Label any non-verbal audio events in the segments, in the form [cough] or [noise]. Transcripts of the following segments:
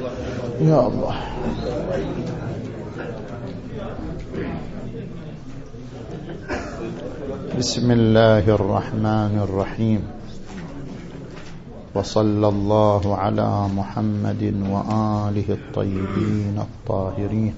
يا الله. بسم الله الرحمن الرحيم. وصلى الله على محمد وآله الطيبين الطاهرين.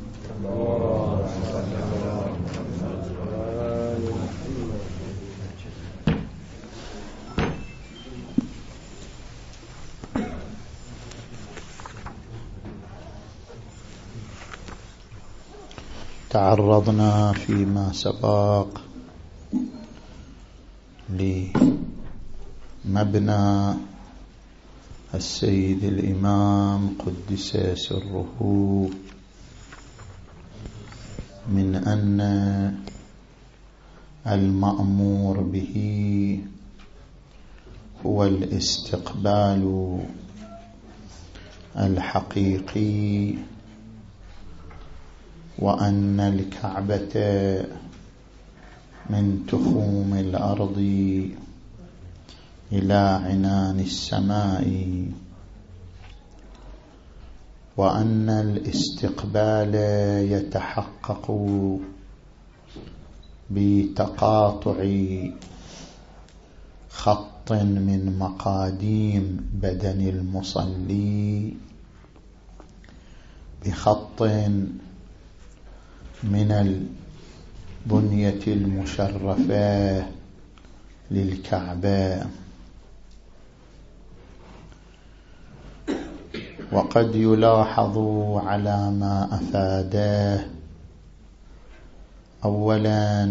تعرضنا فيما سبق لمبنى السيد الإمام قدس سره من أن المأمور به هو الاستقبال الحقيقي وأن الكعبة من تخوم الأرض إلى عنان السماء وأن الاستقبال يتحقق بتقاطع خط من مقاديم بدن المصلي بخط من البنية المشرفة للكعبة. وقد يلاحظ على ما أفاده أولا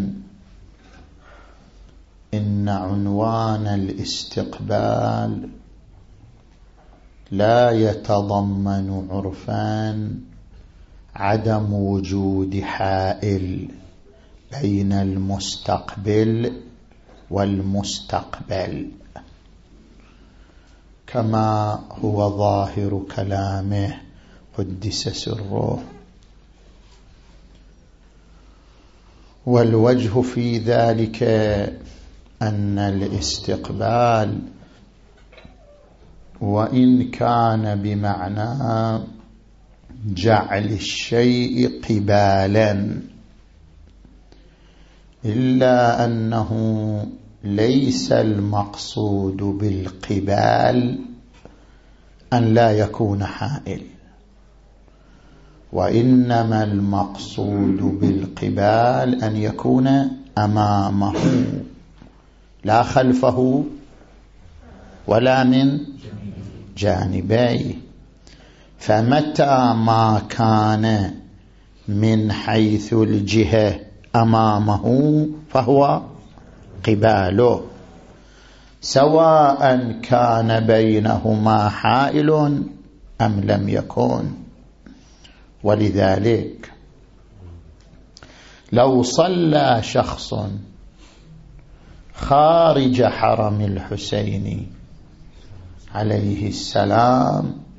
إن عنوان الاستقبال لا يتضمن عرفان عدم وجود حائل بين المستقبل والمستقبل. كما هو ظاهر كلامه قدس سره. والوجه في ذلك أن الاستقبال وإن كان بمعنى جعل الشيء قبالا إلا أنه ليس المقصود بالقبال أن لا يكون حائل. وإنما المقصود بالقبال أن يكون أمامه لا خلفه ولا من جانبيه. فمتى ما كان من حيث الجهة أمامه فهو قباله. سواء كان بينهما حائل أم لم يكن. ولذلك لو صلى شخص خارج حرم الحسين عليه السلام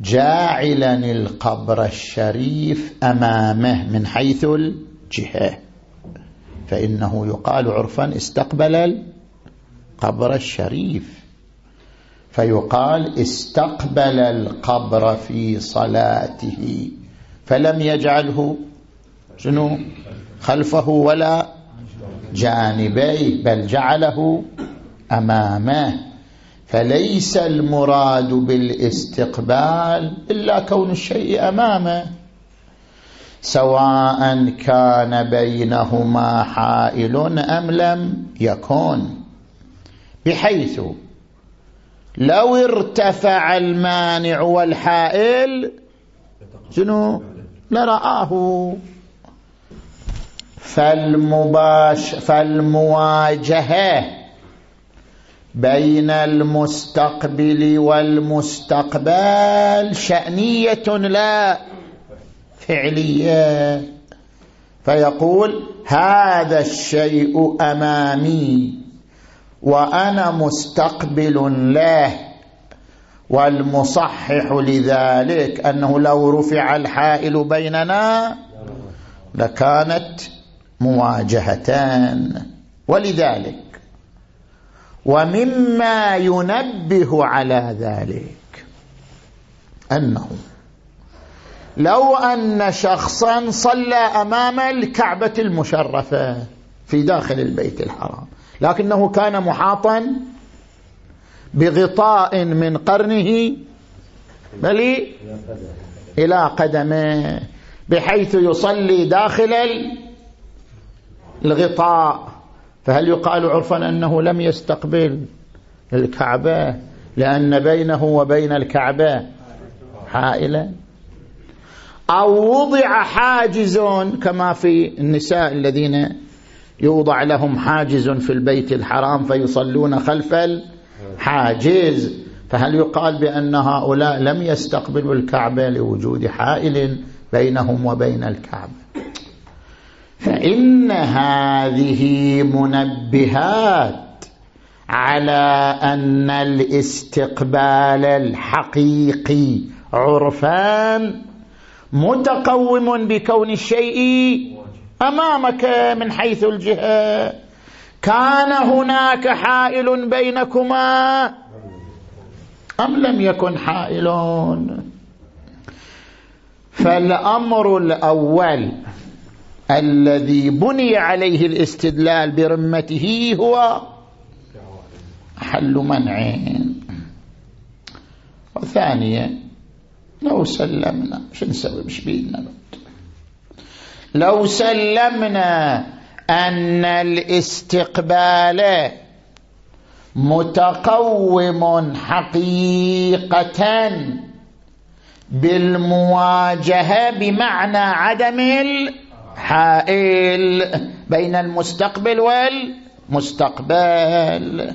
جاعلا القبر الشريف أمامه من حيث الجهة. فإنه يقال عرفا استقبل القبر الشريف. فيقال استقبل القبر في صلاته. فلم يجعله شنو؟ خلفه ولا جانبيه بل جعله أمامه. فليس المراد بالاستقبال إلا كون الشيء أمامه سواء كان بينهما حائل أم لم يكن بحيث لو ارتفع المانع والحائل شنو؟ لرآه. فالمباش فالمواجهة بين المستقبل والمستقبل شأنية لا فعلية. فيقول هذا الشيء أمامي وأنا مستقبل له والمصحح لذلك أنه لو رفع الحائل بيننا لكانت مواجهتان. ولذلك ومما ينبه على ذلك أنه لو أن شخصا صلى أمام الكعبة المشرفة في داخل البيت الحرام لكنه كان محاطا بغطاء من قرنه بل إلى قدمه بحيث يصلي داخل الغطاء. فهل يقال عرفا أنه لم يستقبل الكعبة لأن بينه وبين الكعبة حائلا أو وضع حاجز كما في النساء الذين يوضع لهم حاجز في البيت الحرام فيصلون خلف الحاجز. فهل يقال بأن هؤلاء لم يستقبلوا الكعبة لوجود حائل بينهم وبين الكعبة؟ فإن هذه منبهات على أن الاستقبال الحقيقي عرفان متقوم بكون الشيء أمامك من حيث الجهة. كان هناك حائل بينكما أم لم يكن حائل فالأمر الأول الذي بني عليه الاستدلال برمته هو حل منعين وثانيا لو سلمنا شو نسوي؟ مش بيدنا لو سلمنا أن الاستقبال متقوم حقيقة بالمواجهة بمعنى عدم الحائل بين المستقبل والمستقبل.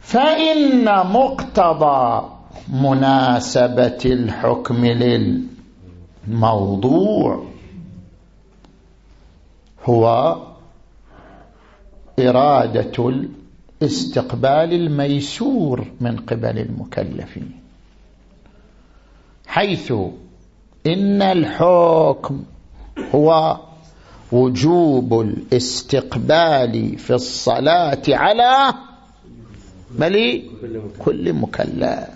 فإن مقتضى مناسبة الحكم للموضوع هو إرادة الاستقبال الميسور من قبل المكلفين حيث إن الحكم هو وجوب الاستقبال في الصلاة على بل كل مكلف.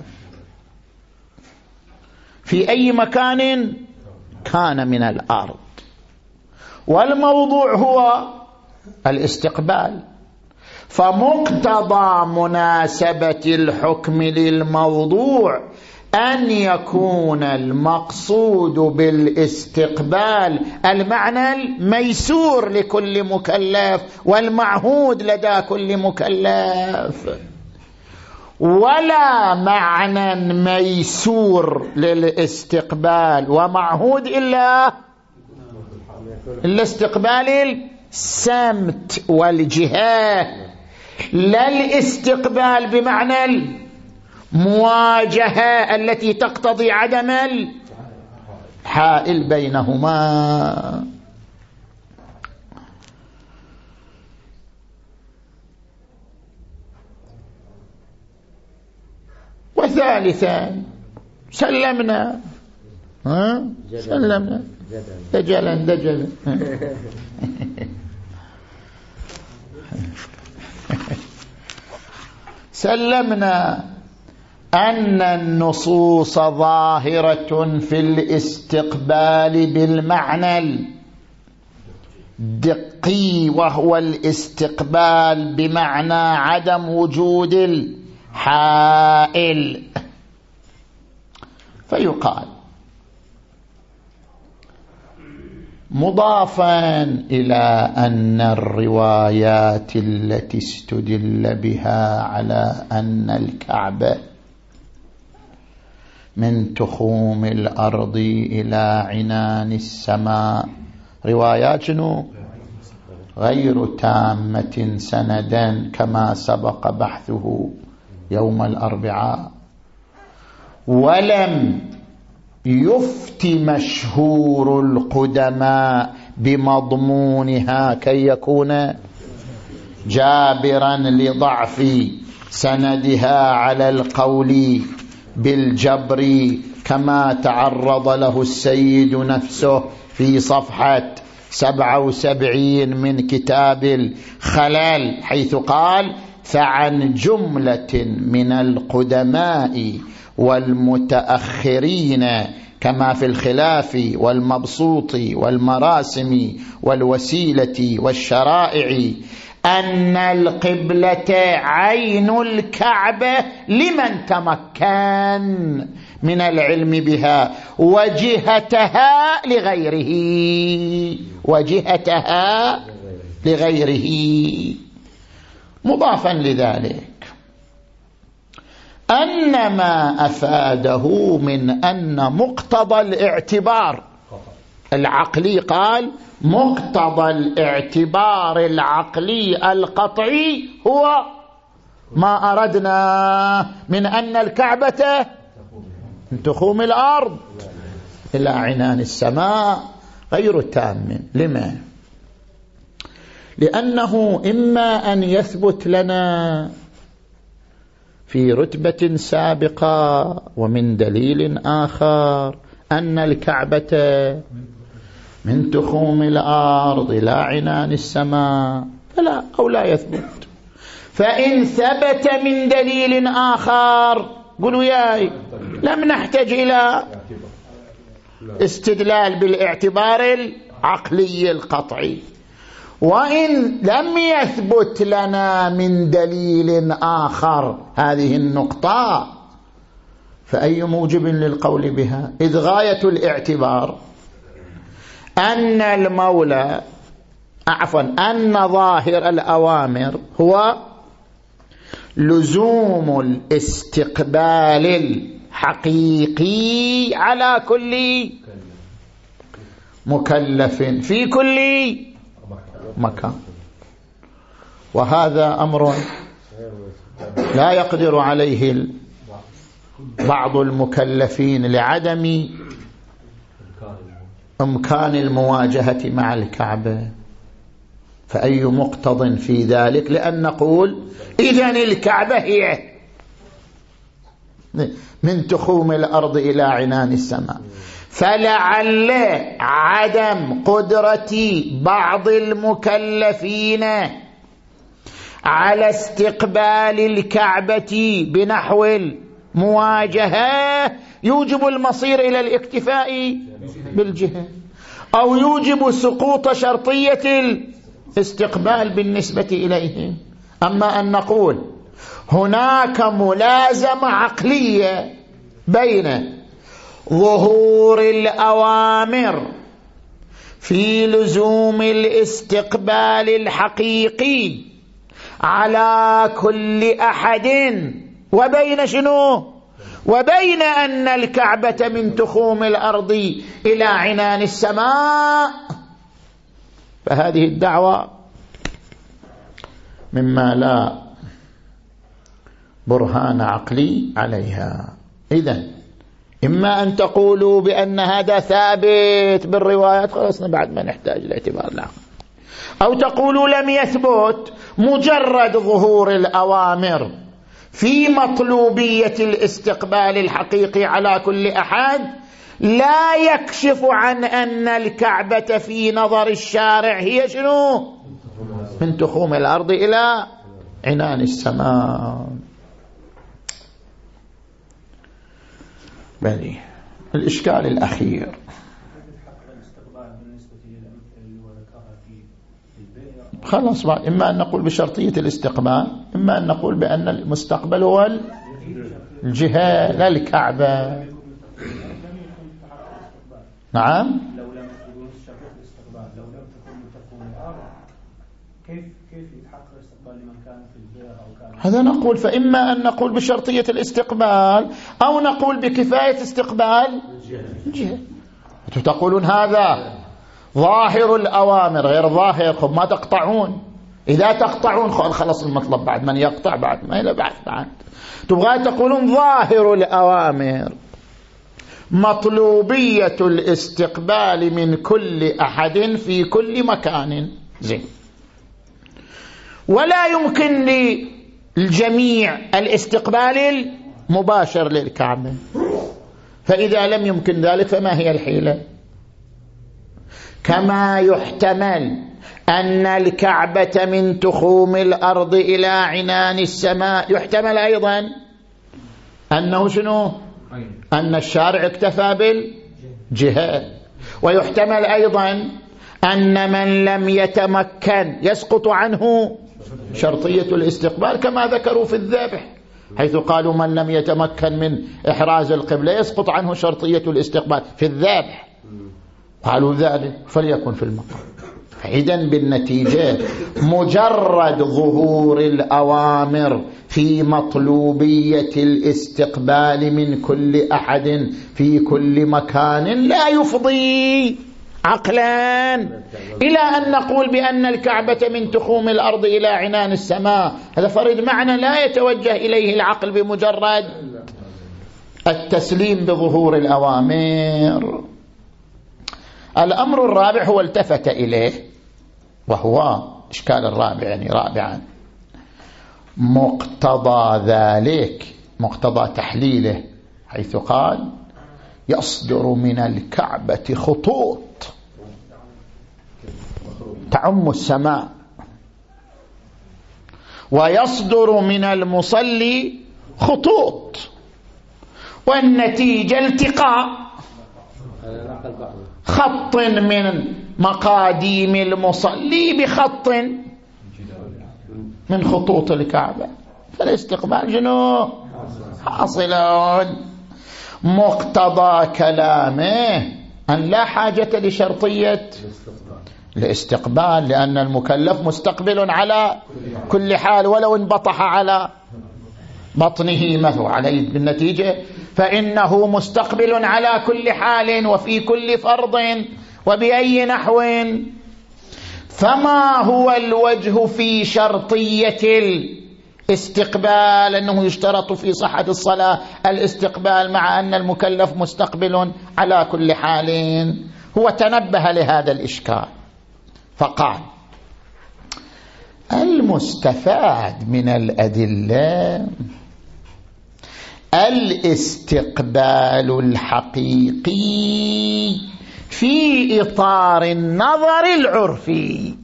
في أي مكان كان من الأرض. والموضوع هو الاستقبال. فمقتضى مناسبة الحكم للموضوع أن يكون المقصود بالاستقبال المعنى الميسور لكل مكلف والمعهود لدى كل مكلف. ولا معنى ميسور للاستقبال ومعهود إلا إلا استقبال السمت والجهة. لا الاستقبال بمعنى المواجهة التي تقتضي عدم الحائل بينهما. وثالثا سلمنا. ها؟ سلمنا. دجلا دجلا. [laughs] سلمنا. أن النصوص ظاهرة في الاستقبال بالمعنى الدقي وهو الاستقبال بمعنى عدم وجود الحائل. فيقال مضافا إلى أن الروايات التي استدل بها على أن الكعبة من تخوم الأرض إلى عنان السماء. روايات شنو؟ غير تامة سندا كما سبق بحثه يوم الأربعاء. ولم يفت مشهور القدماء بمضمونها كي يكون جابرا لضعف سندها على القول بالجبر كما تعرض له السيد نفسه في صفحة سبعة وسبعين من كتاب الخلال حيث قال فعن جملة من القدماء والمتأخرين كما في الخلاف والمبسوط والمراسم والوسيلة والشرائع أن القبلة عين الكعبة لمن تمكن من العلم بها وجهتها لغيره. وجهتها لغيره. مضافا لذلك. أن ما أفاده من أن مقتضى الاعتبار العقلي قال مقتضى الاعتبار العقلي القطعي هو ما أردنا من أن الكعبة تخوم الأرض إلى عنان السماء غير تام. لما؟ لأنه إما أن يثبت لنا في رتبة سابقة ومن دليل آخر أن الكعبة من تخوم الأرض إلى عنان السماء فلا أو لا يثبت. فإن ثبت من دليل آخر قولوا ياي لم نحتاج إلى استدلال بالاعتبار العقلي القطعي. وإن لم يثبت لنا من دليل آخر هذه النقطة فأي موجب للقول بها؟ إذ غاية الاعتبار. أن المولى عفوا أن ظاهر الأوامر هو لزوم الاستقبال الحقيقي على كل مكلف في كل مكان. وهذا أمر لا يقدر عليه بعض المكلفين لعدم إمكان المواجهة مع الكعبة فأي مقتض في ذلك؟ لأن نقول إذن الكعبة هي من تخوم الأرض إلى عنان السماء. فلعل عدم قدرة بعض المكلفين على استقبال الكعبة بنحو المواجهة يوجب المصير إلى الاكتفاء بالجهة. أو يوجب سقوط شرطية الاستقبال بالنسبة إليهم أما أن نقول هناك ملازمة عقلية بين ظهور الأوامر في لزوم الاستقبال الحقيقي على كل أحد وبين شنو؟ وبين أن الكعبة من تخوم الأرض إلى عنان السماء. فهذه الدعوة مما لا برهان عقلي عليها. إذن إما أن تقولوا بأن هذا ثابت بالروايات خلصنا بعد ما نحتاج الاعتبار العقل أو تقولوا لم يثبت مجرد ظهور الأوامر. في مطلوبية الاستقبال الحقيقي على كل أحد لا يكشف عن أن الكعبة في نظر الشارع هي شنو؟ من تخوم الأرض إلى عنان السماء. بلي الإشكال الأخير. خلاص بعد إما أن نقول بشرطية الاستقبال إما أن نقول بأن المستقبل هو الجهة لا الكعبة. نعم؟ هذا نقول. فإما أن نقول بشرطية الاستقبال أو نقول بكفاية استقبال. الجهة تقولون هذا؟ ظاهر الأوامر غير ظاهر خب ما تقطعون. إذا تقطعون خلص المطلب. بعد من يقطع؟ بعد ما إلى بعد بعد. تبغى تقولون ظاهر الأوامر. مطلوبية الاستقبال من كل أحد في كل مكان. زين. ولا يمكن للجميع الاستقبال المباشر للكعبة. فإذا لم يمكن ذلك فما هي الحيلة؟ كما يحتمل أن الكعبة من تخوم الأرض إلى عنان السماء. يحتمل أيضا أنه شنو؟ أن الشارع اكتفى بالجهة ويحتمل أيضا أن من لم يتمكن يسقط عنه شرطية الاستقبال كما ذكروا في الذبح حيث قالوا من لم يتمكن من إحراز القبلة يسقط عنه شرطية الاستقبال في الذبح. قالوا ذلك فليكن في المقام. إذا بالنتيجة مجرد ظهور الأوامر في مطلوبية الاستقبال من كل أحد في كل مكان لا يفضي عقلا. إلى أن نقول بأن الكعبة من تخوم الأرض إلى عنان السماء. هذا فرد معنى لا يتوجه إليه العقل بمجرد التسليم بظهور الأوامر. الأمر الرابع هو التفت إليه وهو إشكال الرابع يعني رابعا. مقتضى ذلك مقتضى تحليله حيث قال يصدر من الكعبة خطوط. تعم السماء. ويصدر من المصلي خطوط. والنتيجة التقاء. خط من مقاديم المصلي بخط من خطوط الكعبة. فالاستقبال جنو حاصل. مقتضى كلامه. أن لا حاجة لشرطية الاستقبال لأن المكلف مستقبل على كل حال ولو انبطح على بطنه مثل عليه بالنتيجة فإنه مستقبل على كل حال وفي كل فرض وبأي نحو. فما هو الوجه في شرطية الاستقبال؟ أنه يشترط في صحة الصلاة الاستقبال مع أن المكلف مستقبل على كل حال. هو تنبه لهذا الإشكال. فقال المستفاد من الأدلة الاستقبال الحقيقي في إطار النظر العرفي.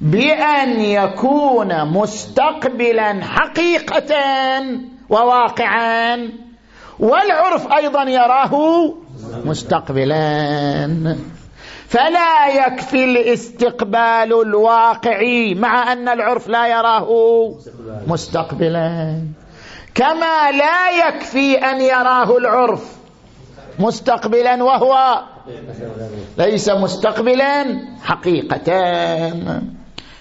بأن يكون مستقبلا حقيقة وواقعا والعرف أيضا يراه مستقبلا. فلا يكفي الاستقبال الواقعي مع أن العرف لا يراه. مستقبلا. كما لا يكفي أن يراه العرف. مستقبلا وهو ليس مستقبلا حقيقة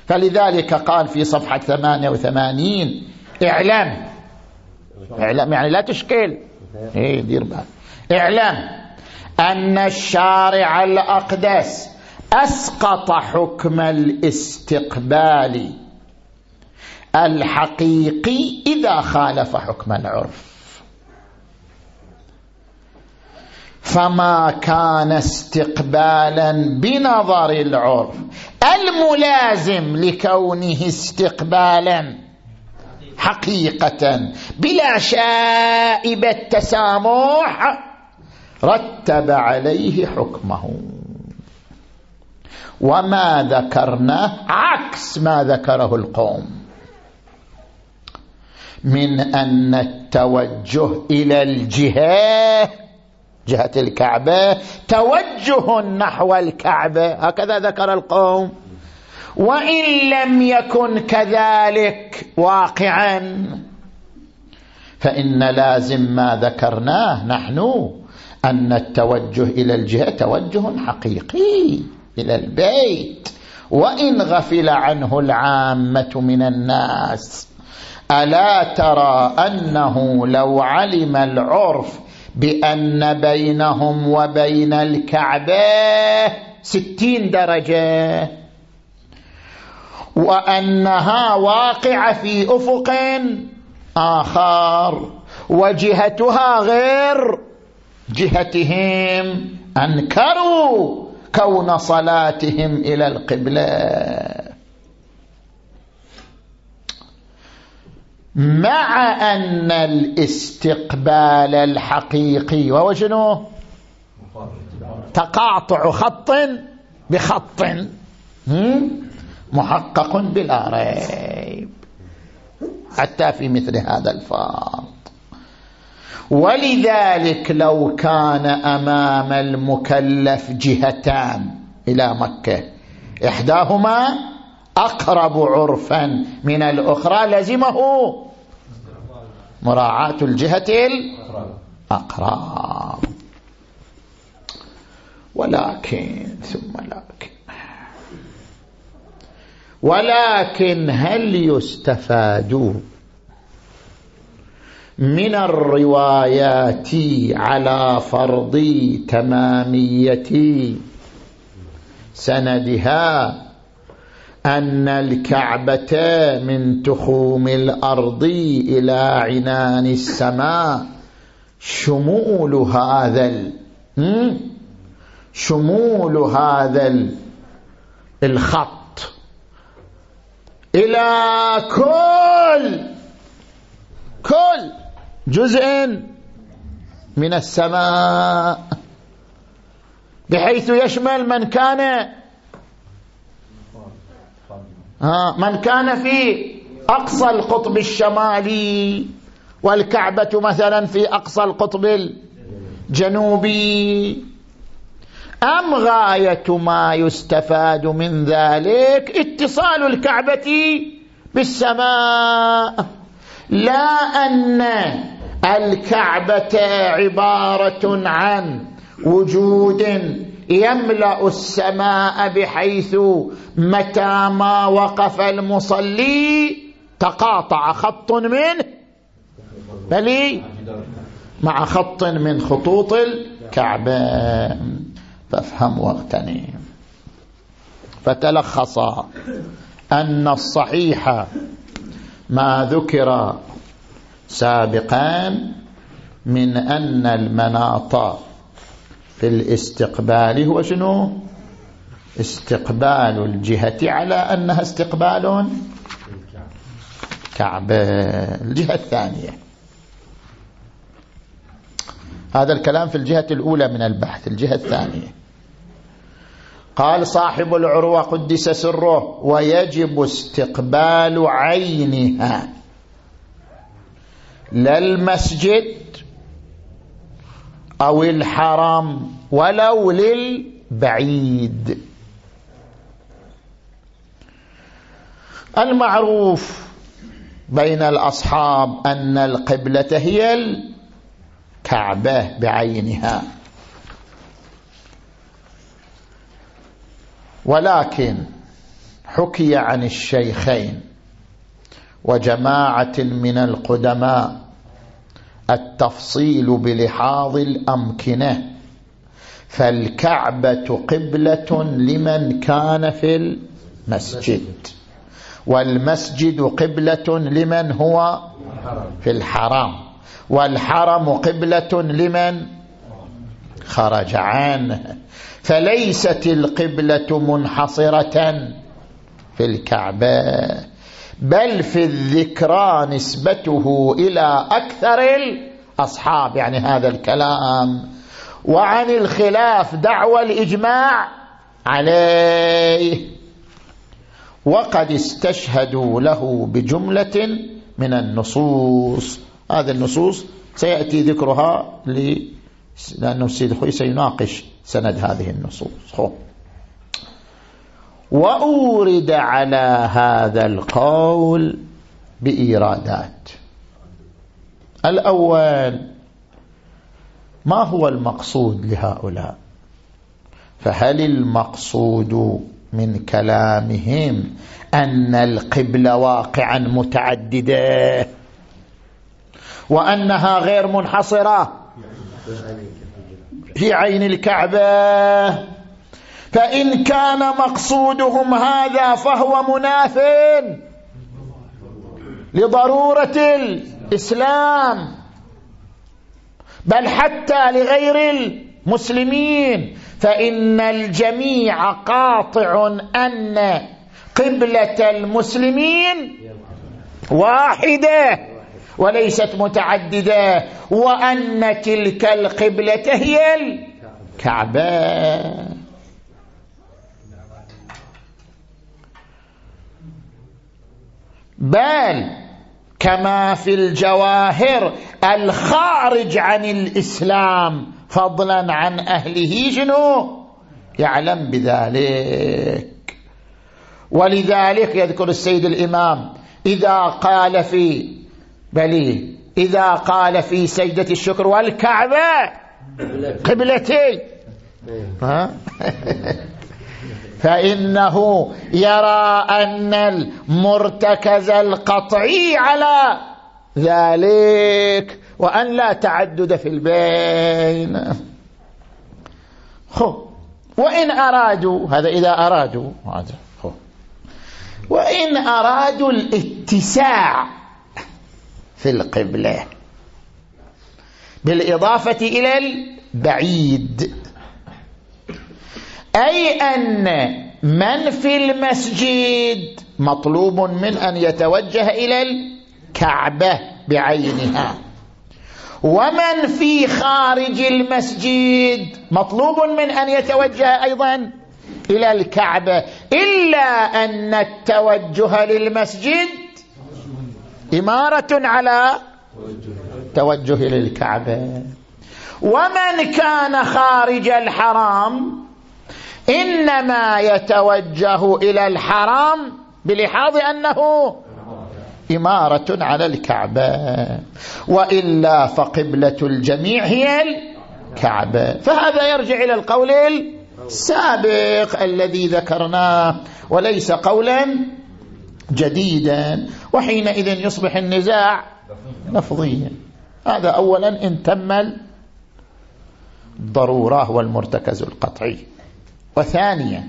فلذلك قال في صفحة 88 اعلم. اعلم يعني لا تشكل إيه دير بال اعلم. أن الشارع الأقدس أسقط حكم الاستقبال. الحقيقي إذا خالف حكم العرف. فما كان استقبالا بنظر العرف. الملازم لكونه استقبالا حقيقة بلا شائبة تسامح رتب عليه حكمه. وما ذكرناه عكس ما ذكره القوم. من أن التوجه إلى الجهة جهة الكعبة توجه نحو الكعبة. هكذا ذكر القوم. وإن لم يكن كذلك واقعا فإن لازم ما ذكرناه نحن. أن التوجه إلى الجهة توجه حقيقي إلى البيت. وإن غفل عنه العامة من الناس ألا ترى أنه لو علم العرف بأن بينهم وبين الكعبة ستين درجة وأنها واقعة في أفق آخر وجهتها غير جهتهم أنكروا كون صلاتهم إلى القبلة. مع أن الاستقبال الحقيقي وهو شنو؟ تقاطع خط بخط. محقق بلا ريب. حتى في مثل هذا الفاظ. ولذلك لو كان أمام المكلف جهتان إلى مكة. إحداهما أقرب عرفا من الأخرى لزمه مراعاة الجهة الأقرب. ولكن ثم لكن ولكن هل يستفاد من الروايات على فرض تمامية سندها أن الكعبة من تخوم الأرض إلى عنان السماء شمول هذا شمول هذا الخط إلى كل كل جزء من السماء. بحيث يشمل من كان من كان في أقصى القطب الشمالي والكعبة مثلا في أقصى القطب الجنوبي. أم غاية ما يستفاد من ذلك اتصال الكعبة بالسماء؟ لا أن الكعبة عبارة عن وجود يملأ السماء بحيث متى ما وقف المصلي تقاطع خط منه بل مع خط من خطوط الكعبة. فافهم واغتنم. فتلخص أن الصحيح ما ذكر سابقا من أن المناط في الاستقبال هو شنو؟ استقبال الجهة على أنها استقبال كعبة الجهة الثانية. هذا الكلام في الجهة الأولى من البحث الجهة الثانية. قال صاحب العروة قدس سره ويجب استقبال عينها. لا المسجد أو الحرام ولو للبعيد. المعروف بين الأصحاب أن القبلة هي الكعبة بعينها. ولكن حكي عن الشيخين. وجماعة من القدماء. التفصيل بلحاظ الأمكنة. فالكعبة قبلة لمن كان في المسجد. والمسجد قبلة لمن هو في الحرام. والحرم قبلة لمن خرج عنه. فليست القبلة منحصرة في الكعبة. بل في الذكرى نسبته إلى أكثر الأصحاب يعني هذا الكلام. وعن الخلاف دعوى الإجماع عليه. وقد استشهدوا له بجملة من النصوص. هذه النصوص سيأتي ذكرها لأنه السيد خوي سيناقش سند هذه النصوص. خو. وأورد على هذا القول بإيرادات. الأول ما هو المقصود لهؤلاء؟ فهل المقصود من كلامهم أن القبل واقعا متعددة؟ وأنها غير منحصرة؟ في عين الكعبة. فإن كان مقصودهم هذا فهو مناف لضرورة الإسلام بل حتى لغير المسلمين. فإن الجميع قاطع أن قبلة المسلمين واحدة وليست متعددة وأن تلك القبلة هي الكعبة. بل كما في الجواهر الخارج عن الإسلام فضلا عن أهله شنو؟ يعلم بذلك. ولذلك يذكر السيد الإمام إذا قال في بلي إذا قال في سجدة الشكر والكعبة قبلتي ها؟ [laughs] فإنه يرى أن المرتكز القطعي على ذلك وأن لا تعدد في البين. خو. وإن أرادوا هذا إذا أرادوا وإن أرادوا الاتساع في القبلة بالإضافة إلى البعيد. أي أن من في المسجد مطلوب من أن يتوجه إلى الكعبة بعينها. ومن في خارج المسجد مطلوب من أن يتوجه أيضا إلى الكعبة إلا أن التوجه للمسجد إمارة على توجه للكعبة. ومن كان خارج الحرام إنما يتوجه إلى الحرام بلحاظ أنه إمارة على الكعبة وإلا فقبلة الجميع هي الكعبة. فهذا يرجع إلى القول السابق الذي ذكرناه وليس قولا جديدا وحينئذ يصبح النزاع لفظيا هذا أولا إن تم الضرورة والمرتكز القطعي. وثانيا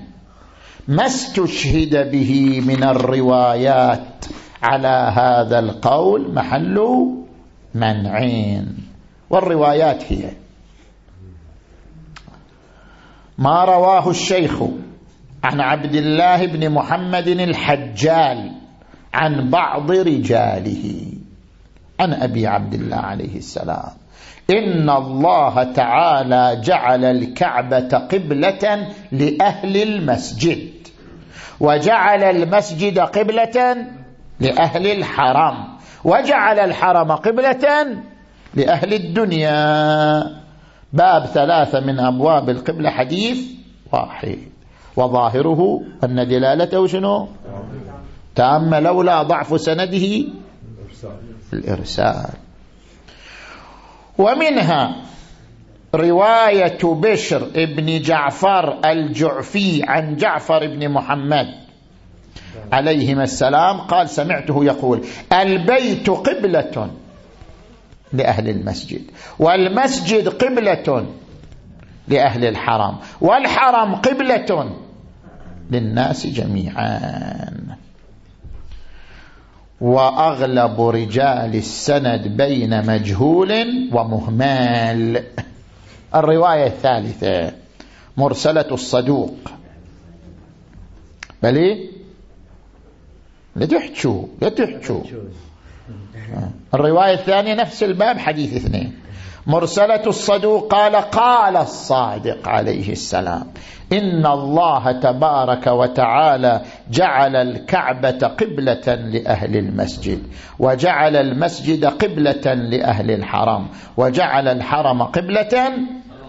ما استشهد به من الروايات على هذا القول محل منعين. والروايات هي ما رواه الشيخ عن عبد الله بن محمد الحجال عن بعض رجاله عن أبي عبد الله عليه السلام. إن الله تعالى جعل الكعبة قبلة لأهل المسجد. وجعل المسجد قبلة لأهل الحرم. وجعل الحرم قبلة لأهل الدنيا. باب ثلاثة من أبواب القبلة حديث واحد. وظاهره أن دلالته شنو؟ تام لولا ضعف سنده؟ الإرسال. ومنها رواية بشر ابن جعفر الجعفي عن جعفر بن محمد. عليهما السلام. قال سمعته يقول البيت قبلة لأهل المسجد والمسجد قبلة لأهل الحرم والحرم قبلة للناس جميعا. وأغلب رجال السند بين مجهول ومهمال. الرواية الثالثة مرسلة الصدوق. بلي؟ لا تحجوا لا تحجوا الرواية الثانية نفس الباب حديث اثنين. مرسلة الصدوق قال قال الصادق عليه السلام. إن الله تبارك وتعالى جعل الكعبة قبلة لأهل المسجد وجعل المسجد قبلة لأهل الحرم وجعل الحرم قبلة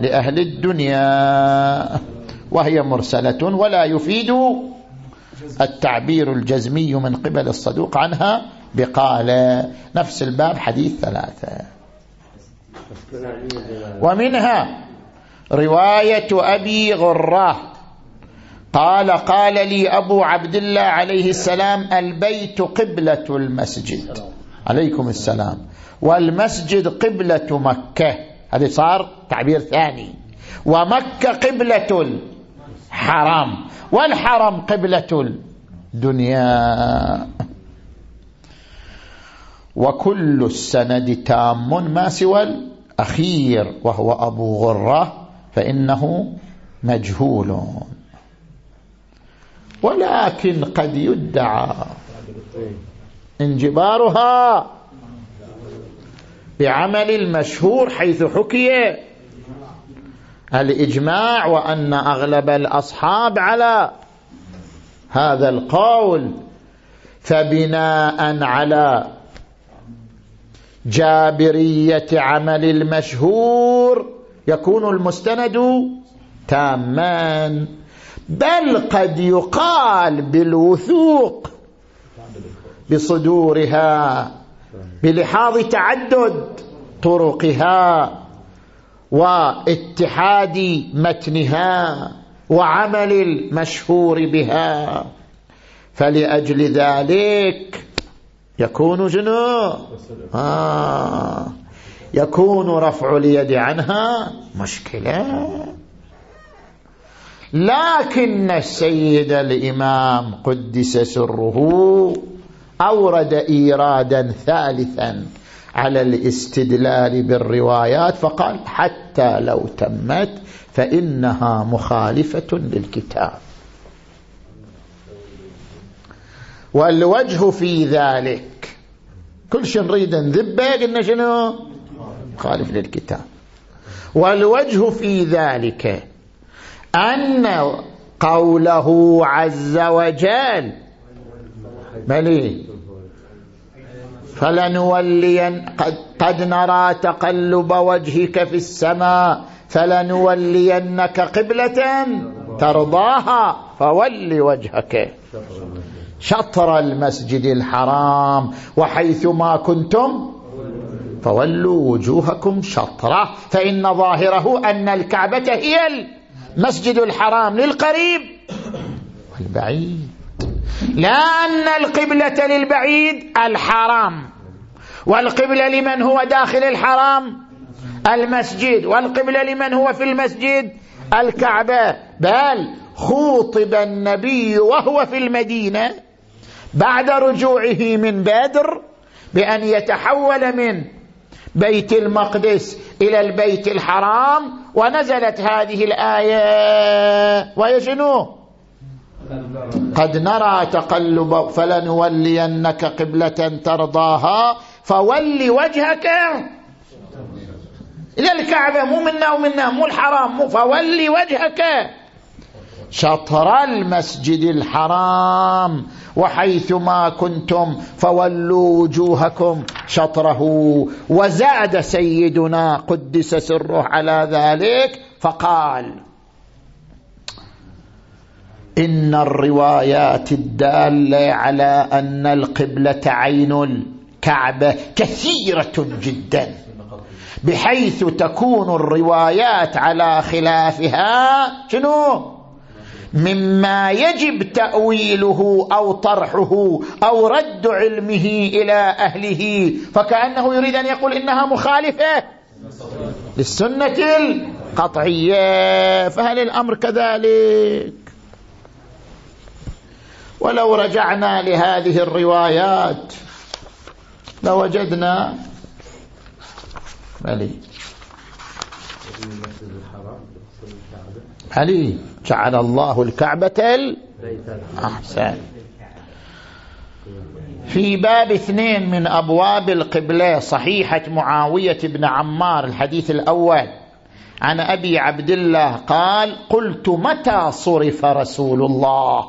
لأهل الدنيا وهي مرسلة ولا يفيد التعبير الجزمي من قبل الصدوق عنها بقال. نفس الباب حديث ثلاثة. ومنها رواية أبي غرة. قال قال لي أبو عبد الله عليه السلام البيت قبلة المسجد. عليكم السلام. والمسجد قبلة مكة. هذا صار تعبير ثاني. ومكة قبلة الحرام. والحرم قبلة الدنيا. وكل السند تام ما سوى الأخير وهو أبو غرة. فإنه مجهول. ولكن قد يدعى انجبارها بعمل المشهور حيث حكي الإجماع وأن أغلب الأصحاب على هذا القول فبناء على جابرية عمل المشهور يكون المستند تاما بل قد يقال بالوثوق بصدورها بلحاظ تعدد طرقها واتحاد متنها وعمل المشهور بها. فلأجل ذلك يكون جنو آه. يكون رفع اليد عنها مشكلة. لكن السيد الإمام قدس سره أورد إيرادا ثالثا على الاستدلال بالروايات فقال حتى لو تمت فإنها مخالفة للكتاب. والوجه في ذلك كل شيء نريد نذبه قلنا شنو؟ مخالف للكتاب. والوجه في ذلك أن قوله عز وجل ملي فلنولين قد, قد نرى تقلب وجهك في السماء فلنولينك قبلة ترضاها فول وجهك شطر المسجد الحرام وحيثما كنتم فولوا وجوهكم شطرة فإن ظاهره أن الكعبة هي المسجد الحرام للقريب والبعيد. لا أن القبلة للبعيد الحرام والقبلة لمن هو داخل الحرام المسجد والقبلة لمن هو في المسجد الكعبة. بل خوطب النبي وهو في المدينة بعد رجوعه من بدر بأن يتحول من بيت المقدس إلى البيت الحرام ونزلت هذه الآية وهي شنو؟ قد نرى تقلب فلنولينك قبلة ترضاها فول وجهك. إلى الكعبة مو منا ومنا مو الحرام مو فول وجهك. شطر المسجد الحرام. وحيثما كنتم فولوا وجوهكم شطره. وزاد سيدنا قدس سره على ذلك فقال إن الروايات الدالة على أن القبلة عين الكعبة كثيرة جدا بحيث تكون الروايات على خلافها شنو؟ مما يجب تأويله أو طرحه أو رد علمه إلى أهله فكأنه يريد أن يقول إنها مخالفة للسنة القطعية فهل الأمر كذلك؟ ولو رجعنا لهذه الروايات لوجدنا ملي علي. جعل الله الكعبة أحسن. في باب اثنين من أبواب القبلة صحيحة معاوية بن عمار الحديث الأول. عن أبي عبد الله قال قلت متى صرف رسول الله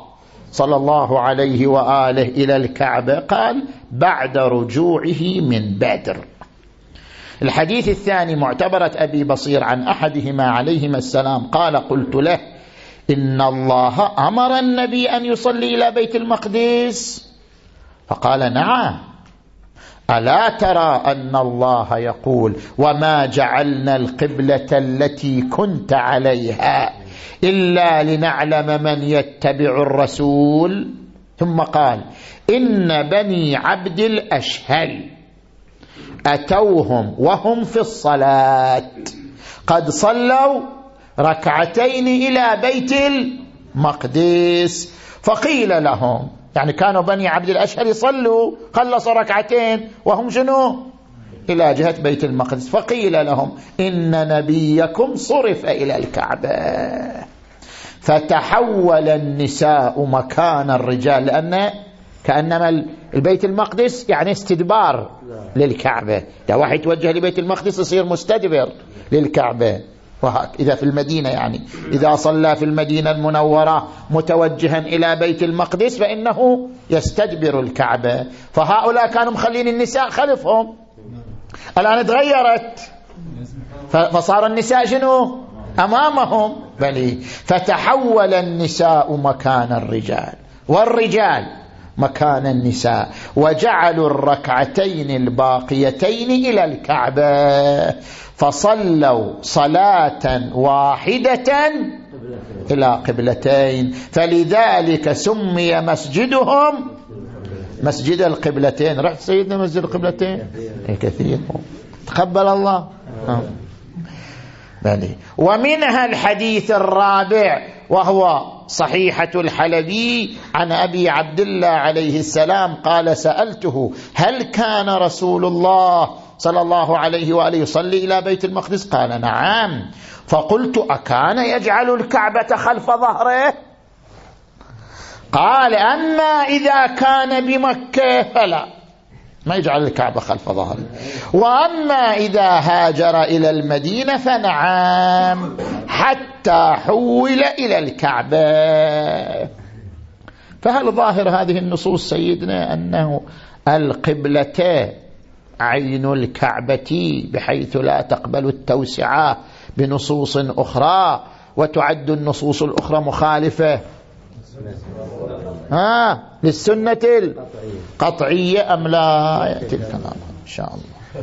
صلى الله عليه وآله إلى الكعبة؟ قال بعد رجوعه من بدر. الحديث الثاني معتبرة أبي بصير عن أحدهما عليهما السلام. قال قلت له إن الله أمر النبي أن يصلي إلى بيت المقدس فقال نعم. ألا ترى أن الله يقول وما جعلنا القبلة التي كنت عليها إلا لنعلم من يتبع الرسول؟ ثم قال إن بني عبد الأشهل أتوهم وهم في الصلاة. قد صلوا ركعتين إلى بيت المقدس. فقيل لهم يعني كانوا بني عبد الأشهر يصلوا خلصوا ركعتين وهم شنو؟ إلى جهة بيت المقدس. فقيل لهم إن نبيكم صرف إلى الكعبة. فتحول النساء مكان الرجال لأن كأنما البيت المقدس يعني استدبار للكعبة. إذا واحد يتوجه لبيت المقدس يصير مستدبر للكعبة. إذا في المدينة يعني. إذا صلى في المدينة المنورة متوجها إلى بيت المقدس فإنه يستدبر الكعبة. فهؤلاء كانوا مخلين النساء خلفهم. الآن تغيرت. فصار النساء شنو؟ أمامهم. بل فتحول النساء مكان الرجال. والرجال مكان النساء. وجعلوا الركعتين الباقيتين إلى الكعبة. فصلوا صلاة واحدة إلى قبلتين. فلذلك سمي مسجدهم مسجد القبلتين. رحت سيدنا مسجد القبلتين؟ إيه، كثير. تقبل الله. بلي ومنها الحديث الرابع وهو صحيحة الحلبي عن أبي عبد الله عليه السلام قال سألته هل كان رسول الله صلى الله عليه وآله يصلي إلى بيت المقدس؟ قال نعم. فقلت أكان يجعل الكعبة خلف ظهره؟ قال أما إذا كان بمكة فلا. ما يجعل الكعبة خلف ظهره وأما إذا هاجر إلى المدينة فنعم حتى حول إلى الكعبة. فهل ظاهر هذه النصوص سيدنا أنه القبلتان عين الكعبة بحيث لا تقبل التوسعة بنصوص أخرى وتعد النصوص الأخرى مخالفة؟ ها للسنة القطعية أم لا؟ يأتي الكلام إن شاء الله. [laughs]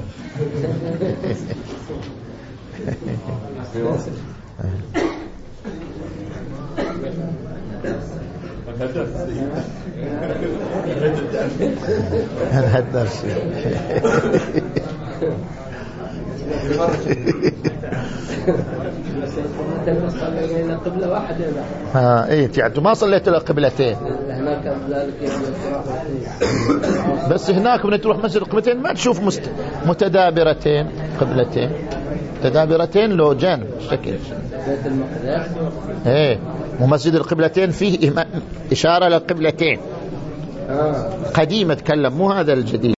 هذا الدرس قبلة واحدة ها إيه يعني ما صليت إلى قبلتين. هناك بس هناك من تروح مسجد القبلتين ما تشوف مست... متدابرتين قبلتين. متدابرتين لو جان شكل. بيت المقدس. إيه ومسجد القبلتين فيه إشارة للقبلتين. آه. قديم أتكلم مو هذا الجديد.